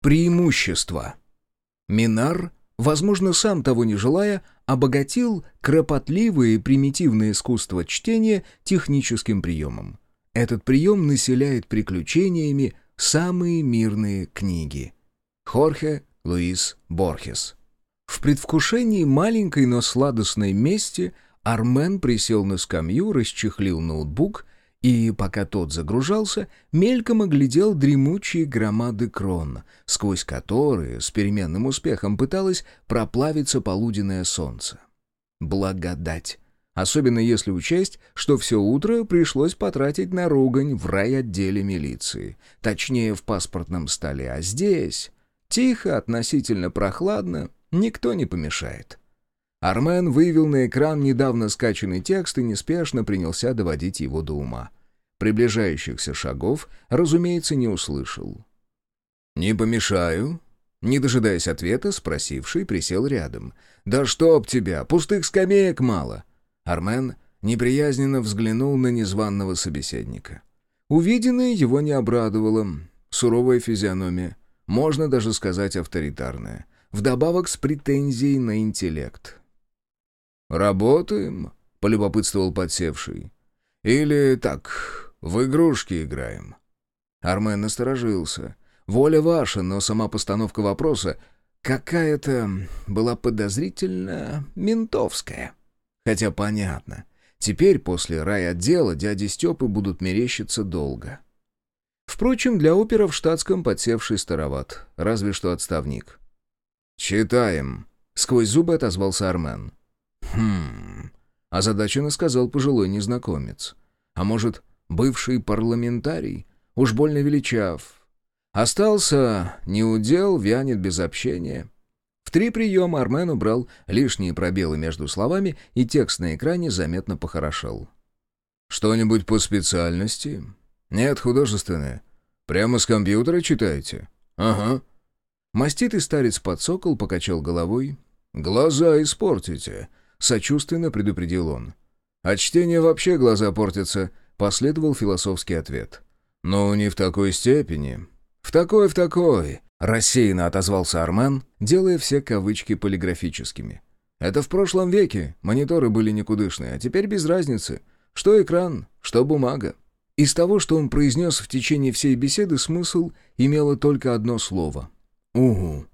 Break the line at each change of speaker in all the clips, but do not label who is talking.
Преимущества. Минар, возможно, сам того не желая, обогатил кропотливое и примитивное искусство чтения техническим приемом. Этот прием населяет приключениями самые мирные книги. Хорхе Луис Борхес. В предвкушении маленькой, но сладостной мести Армен присел на скамью, расчехлил ноутбук и, пока тот загружался, мельком оглядел дремучие громады крон, сквозь которые с переменным успехом пыталось проплавиться полуденное солнце. Благодать! Особенно если учесть, что все утро пришлось потратить на ругань в райотделе милиции. Точнее, в паспортном столе. А здесь... Тихо, относительно прохладно, никто не помешает. Армен вывел на экран недавно скачанный текст и неспешно принялся доводить его до ума. Приближающихся шагов, разумеется, не услышал. «Не помешаю?» Не дожидаясь ответа, спросивший присел рядом. «Да чтоб тебя, пустых скамеек мало!» Армен неприязненно взглянул на незваного собеседника. Увиденное его не обрадовало. Суровая физиономия, можно даже сказать авторитарная. Вдобавок с претензией на интеллект. «Работаем?» — полюбопытствовал подсевший. «Или так, в игрушки играем?» Армен насторожился. «Воля ваша, но сама постановка вопроса какая-то была подозрительно ментовская. Хотя понятно, теперь после райотдела дяди Степы будут мерещиться долго». Впрочем, для опера в штатском подсевший староват, разве что отставник. «Читаем», — сквозь зубы отозвался Армен. «Хм...» — озадаченно сказал пожилой незнакомец. «А может, бывший парламентарий? Уж больно величав. Остался, не удел, вянет без общения». В три приема Армен убрал лишние пробелы между словами, и текст на экране заметно похорошел. «Что-нибудь по специальности?» «Нет, художественное. Прямо с компьютера читаете?» «Ага». Маститый старец подсокол, покачал головой. «Глаза испортите», — сочувственно предупредил он. «От чтения вообще глаза портятся», — последовал философский ответ. «Но не в такой степени». «В такой, в такой», — рассеянно отозвался Армен, делая все кавычки полиграфическими. «Это в прошлом веке мониторы были никудышные, а теперь без разницы. Что экран, что бумага». Из того, что он произнес в течение всей беседы, смысл имело только одно слово — «Угу».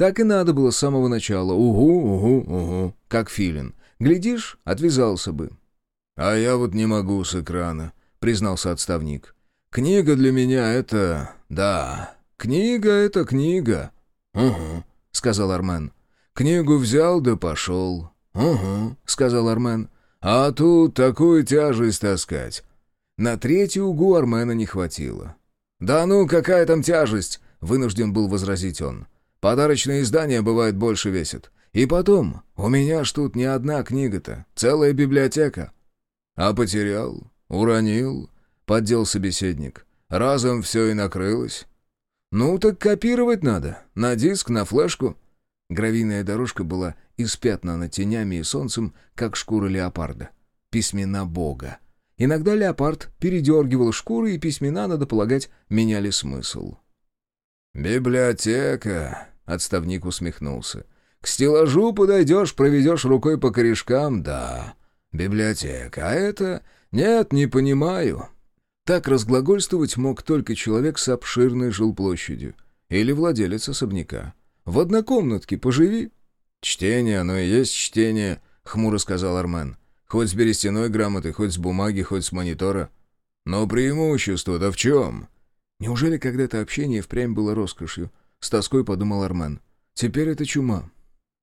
Так и надо было с самого начала. Угу, угу, угу. Как филин. Глядишь, отвязался бы. «А я вот не могу с экрана», — признался отставник. «Книга для меня — это... да. Книга — это книга». «Угу», — сказал Армен. «Книгу взял да пошел». «Угу», — сказал Армен. «А тут такую тяжесть таскать». На третью угу Армена не хватило. «Да ну, какая там тяжесть!» — вынужден был возразить он. Подарочные издания, бывает, больше весят. И потом, у меня ж тут не одна книга-то, целая библиотека». «А потерял? Уронил?» — поддел собеседник. «Разом все и накрылось». «Ну, так копировать надо. На диск, на флешку». Гравийная дорожка была испятнана тенями и солнцем, как шкура леопарда. Письмена Бога. Иногда леопард передергивал шкуры, и письмена, надо полагать, меняли смысл. «Библиотека», Отставник усмехнулся. «К стеллажу подойдешь, проведешь рукой по корешкам, да. Библиотека, а это... Нет, не понимаю». Так разглагольствовать мог только человек с обширной жилплощадью или владелец особняка. «В однокомнатке поживи». «Чтение, оно и есть чтение», — хмуро сказал Армен. «Хоть с берестяной грамоты, хоть с бумаги, хоть с монитора». «Но преимущество-то в чем?» Неужели когда-то общение впрямь было роскошью? С тоской подумал Армен. «Теперь это чума».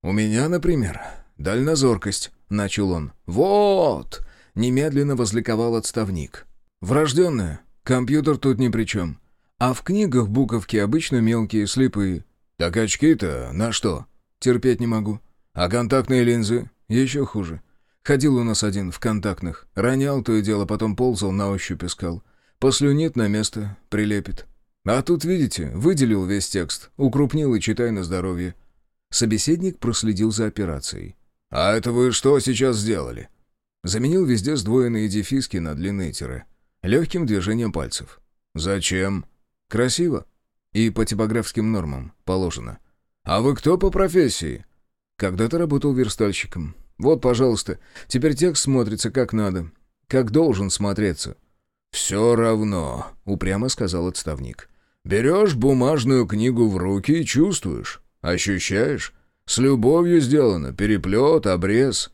«У меня, например, дальнозоркость», — начал он. «Вот!» — немедленно возликовал отставник. «Врожденная. Компьютер тут ни при чем. А в книгах буковки обычно мелкие, слепые». «Так очки-то на что?» «Терпеть не могу. А контактные линзы? Еще хуже. Ходил у нас один в контактных. Ронял то и дело, потом ползал, на ощупь искал. Послюнит на место, прилепит. А тут, видите, выделил весь текст, укрупнил и читай на здоровье. Собеседник проследил за операцией. «А это вы что сейчас сделали?» Заменил везде сдвоенные дефиски на длинные тире. Легким движением пальцев. «Зачем?» «Красиво. И по типографским нормам положено. «А вы кто по профессии?» «Когда-то работал верстальщиком. Вот, пожалуйста, теперь текст смотрится как надо. Как должен смотреться».
«Все равно», — упрямо сказал отставник. «Берешь бумажную книгу в руки и чувствуешь, ощущаешь. С любовью сделано, переплет, обрез».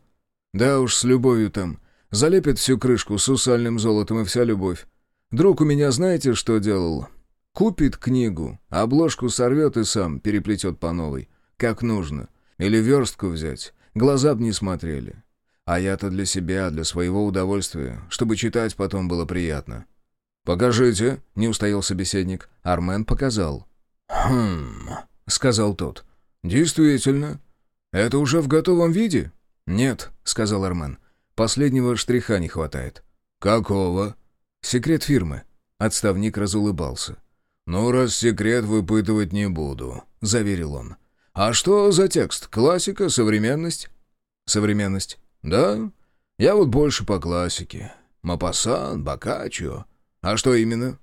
«Да уж, с любовью там. Залепит всю крышку с усальным золотом и вся любовь. Друг у меня знаете, что делал? Купит книгу, обложку сорвет и сам переплетет по новой, как нужно. Или верстку взять, глаза б не смотрели. А я-то для себя, для своего удовольствия, чтобы читать потом было приятно.
«Покажите», — не устоял собеседник.
Армен показал.
«Хм», — сказал тот. «Действительно. Это уже в готовом виде?»
«Нет», — сказал Армен. «Последнего штриха не хватает».
«Какого?»
«Секрет фирмы». Отставник разулыбался.
«Ну, раз секрет, выпытывать не буду», — заверил он. «А что за текст? Классика? Современность?»
«Современность».
«Да? Я вот больше по классике. Мапасан, Боккаччо. А что именно?»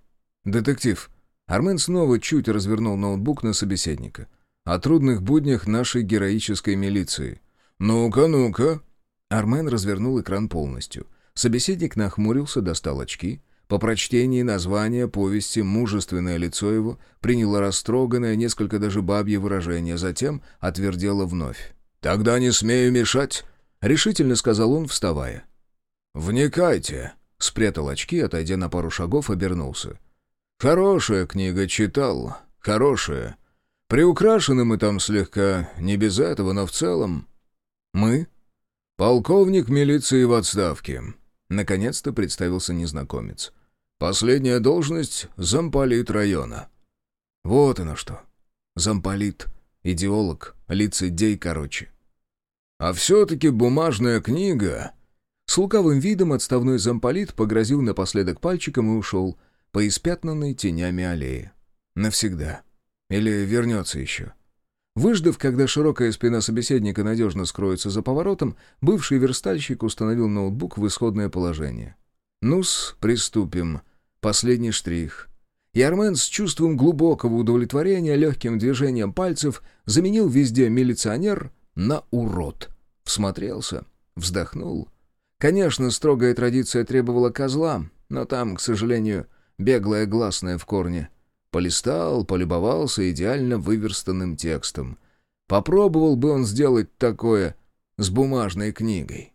«Детектив». Армен снова чуть развернул ноутбук на собеседника. «О трудных буднях нашей героической милиции».
«Ну-ка, ну-ка».
Армен развернул экран полностью. Собеседник нахмурился, достал очки. По прочтении названия повести мужественное лицо его приняло растроганное, несколько даже бабье выражение, затем отвердело вновь.
«Тогда не смею мешать», — решительно сказал он, вставая. «Вникайте», — спрятал очки, отойдя на пару шагов, обернулся. «Хорошая книга читал, хорошая. Приукрашены мы там слегка, не без этого, но в целом...»
«Мы?»
«Полковник милиции в отставке», —
наконец-то представился незнакомец.
«Последняя должность — замполит района».
«Вот оно что. Замполит, идеолог, лицедей короче».
«А все-таки бумажная книга...»
С лукавым видом отставной замполит погрозил напоследок пальчиком и ушел по испятнанной тенями аллее. Навсегда. Или вернется еще. Выждав, когда широкая спина собеседника надежно скроется за поворотом, бывший верстальщик установил ноутбук в исходное положение. «Ну-с, приступим. Последний штрих». И Армен с чувством глубокого удовлетворения легким движением пальцев заменил везде «милиционер» на «урод». Всмотрелся, вздохнул. Конечно, строгая традиция требовала козла, но там, к сожалению, беглая гласная в корне — Полистал, полюбовался идеально выверстанным текстом. Попробовал бы он сделать такое с бумажной книгой.